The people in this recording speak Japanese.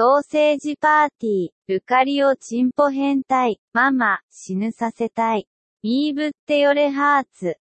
ソーセージパーティー、ルカリオチンポ変態、ママ、死ぬさせたい。ミーブってよれハーツ。